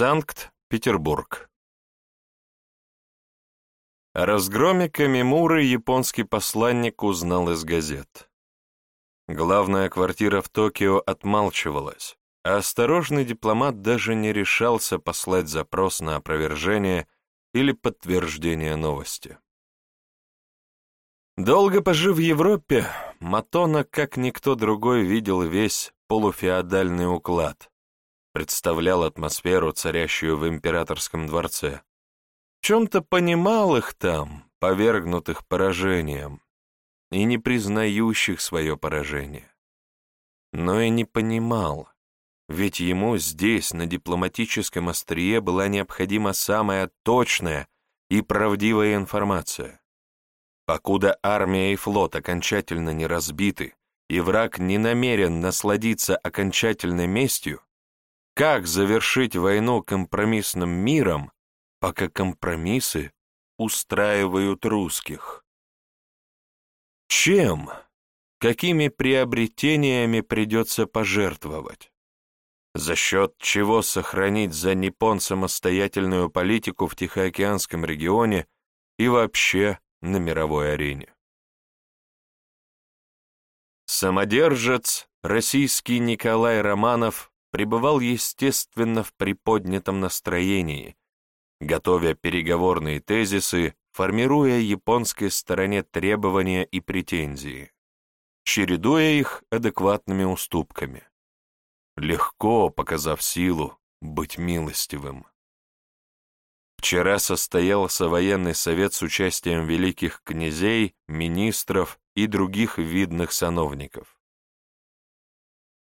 Санкт-Петербург. О разгроме Камимуры японский посланник узнал из газет. Главная квартира в Токио отмалчивалась, а осторожный дипломат даже не решался послать запрос на опровержение или подтверждение новости. Долго пожив в Европе, Матона, как никто другой, видел весь полуфеодальный уклад, представлял атмосферу, царящую в императорском дворце. В чем-то понимал их там, повергнутых поражением, и не признающих свое поражение. Но и не понимал, ведь ему здесь, на дипломатическом острие, была необходима самая точная и правдивая информация. Покуда армия и флот окончательно не разбиты, и враг не намерен насладиться окончательной местью, как завершить войну компромиссным миром, пока компромиссы устраивают русских? Чем? Какими приобретениями придется пожертвовать? За счет чего сохранить за Непон самостоятельную политику в Тихоокеанском регионе и вообще на мировой арене? Самодержец, российский Николай Романов, пребывал, естественно, в приподнятом настроении, готовя переговорные тезисы, формируя японской стороне требования и претензии, чередуя их адекватными уступками. Легко, показав силу, быть милостивым. Вчера состоялся военный совет с участием великих князей, министров и других видных сановников.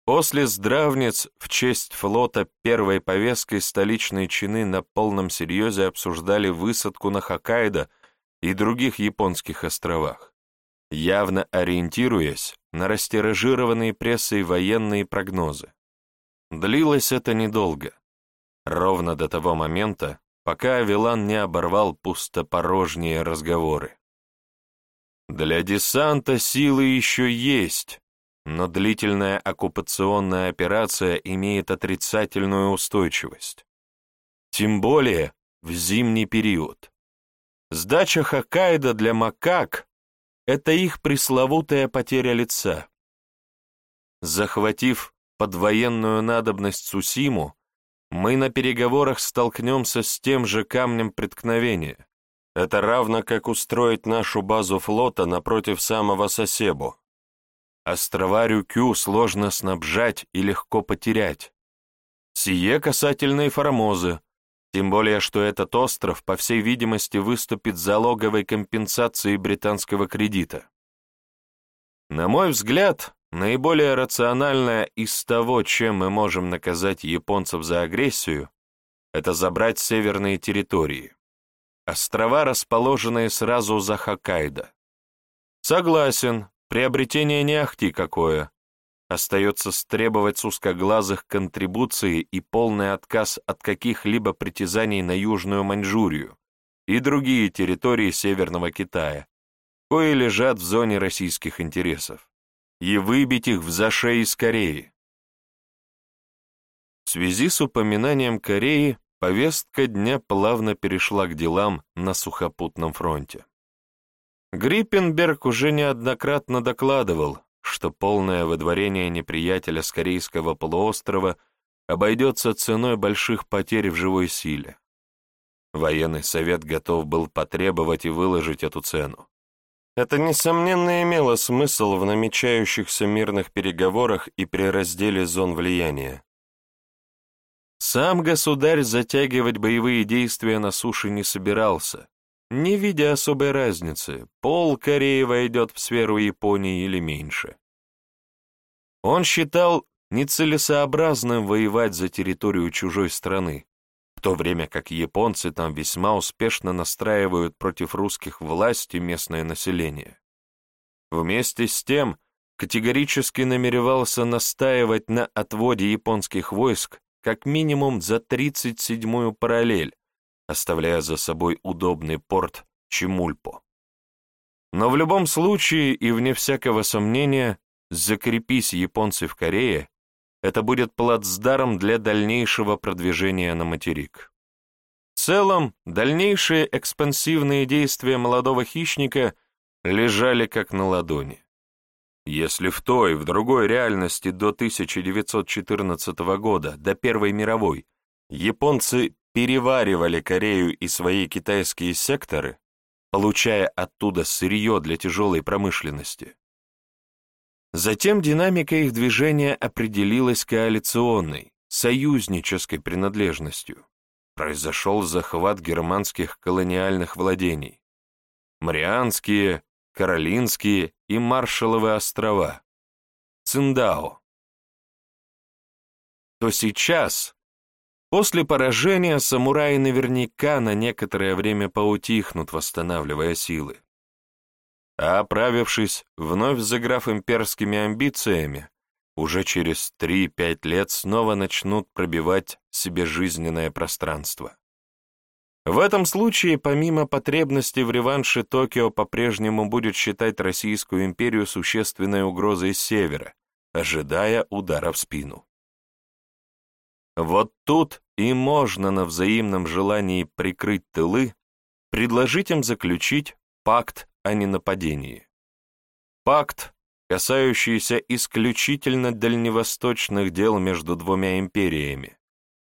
После здравниц в честь флота первой повесткой столичные чины на полном серьезе обсуждали высадку на Хоккайдо и других японских островах, явно ориентируясь на растиражированные прессой военные прогнозы. Длилось это недолго, ровно до того момента, пока Авилан не оборвал пустопорожние разговоры. Для десанта силы еще есть, но длительная оккупационная операция имеет отрицательную устойчивость. Тем более в зимний период. Сдача Хоккайдо для макак — это их пресловутая потеря лица. Захватив под военную надобность Сусиму, мы на переговорах столкнемся с тем же камнем преткновения. Это равно как устроить нашу базу флота напротив самого Сосебу. Острова Рюкю сложно снабжать и легко потерять. Сие касательно и Формозы, тем более что этот остров, по всей видимости, выступит залоговой компенсацией британского кредита. На мой взгляд, наиболее рациональное из того, чем мы можем наказать японцев за агрессию, это забрать северные территории. Острова, расположенные сразу за Хоккайдо. Согласен, Приобретение не ахти какое. Остается стребовать с узкоглазых контрибуции и полный отказ от каких-либо притязаний на Южную Маньчжурию и другие территории Северного Китая, кои лежат в зоне российских интересов, и выбить их в зашей из Кореи. В связи с упоминанием Кореи повестка дня плавно перешла к делам на сухопутном фронте. Гриппенберг уже неоднократно докладывал, что полное выдворение неприятеля с Корейского полуострова обойдется ценой больших потерь в живой силе. Военный совет готов был потребовать и выложить эту цену. Это, несомненно, имело смысл в намечающихся мирных переговорах и при разделе зон влияния. Сам государь затягивать боевые действия на суше не собирался, не видя особой разницы, пол Кореи войдет в сферу Японии или меньше. Он считал нецелесообразным воевать за территорию чужой страны, в то время как японцы там весьма успешно настраивают против русских власти местное население. Вместе с тем, категорически намеревался настаивать на отводе японских войск как минимум за 37-ю параллель, оставляя за собой удобный порт Чемульпо. Но в любом случае и вне всякого сомнения, закрепись японцы в Корее, это будет плацдарм для дальнейшего продвижения на материк. В целом, дальнейшие экспансивные действия молодого хищника лежали как на ладони. Если в той, в другой реальности до 1914 года, до Первой мировой, японцы переваривали Корею и свои китайские секторы, получая оттуда сырье для тяжелой промышленности. Затем динамика их движения определилась коалиционной, союзнической принадлежностью. Произошел захват германских колониальных владений. Марианские, Каролинские и Маршалловы острова. Циндао. То сейчас, после поражения, самураи наверняка на некоторое время поутихнут, восстанавливая силы. А оправившись, вновь заграв имперскими амбициями, уже через 3-5 лет снова начнут пробивать себе жизненное пространство. В этом случае, помимо потребности в реванше, Токио по-прежнему будет считать Российскую империю существенной угрозой с севера, ожидая удара в спину. Вот тут и можно на взаимном желании прикрыть тылы, предложить им заключить пакт о ненападении. Пакт, касающийся исключительно дальневосточных дел между двумя империями,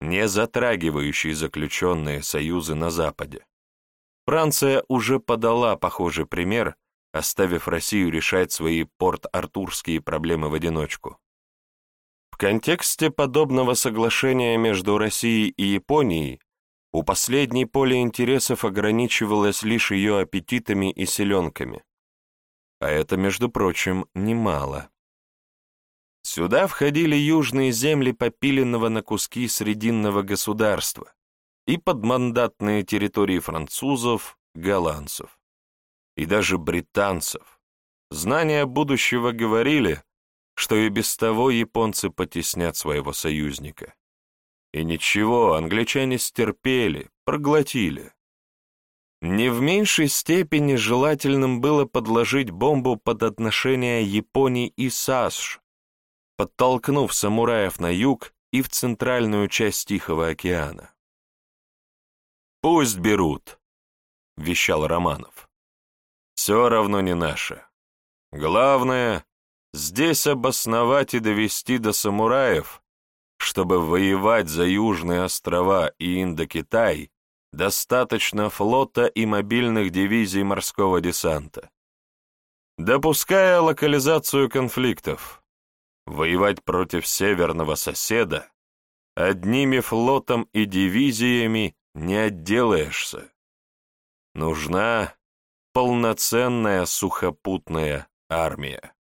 не затрагивающий заключенные союзы на Западе. Франция уже подала похожий пример, оставив Россию решать свои порт-артурские проблемы в одиночку. Контексте подобного соглашения между Россией и Японией у последней поле интересов ограничивалось лишь ее аппетитами и селенками. А это, между прочим, немало. Сюда входили южные земли попиленного на куски Срединного государства и подмандатные территории французов, голландцев и даже британцев. Знания будущего говорили, что и без того японцы потеснят своего союзника. И ничего, англичане стерпели, проглотили. Не в меньшей степени желательным было подложить бомбу под отношения Японии и САСШ, подтолкнув самураев на юг и в центральную часть Тихого океана. «Пусть берут», — вещал Романов. «Все равно не наше. Главное — здесь обосновать и довести до самураев, чтобы воевать за Южные острова и Индокитай, достаточно флота и мобильных дивизий морского десанта. Допуская локализацию конфликтов, Воевать против северного соседа одними флотом и дивизиями не отделаешься. Нужна полноценная сухопутная армия.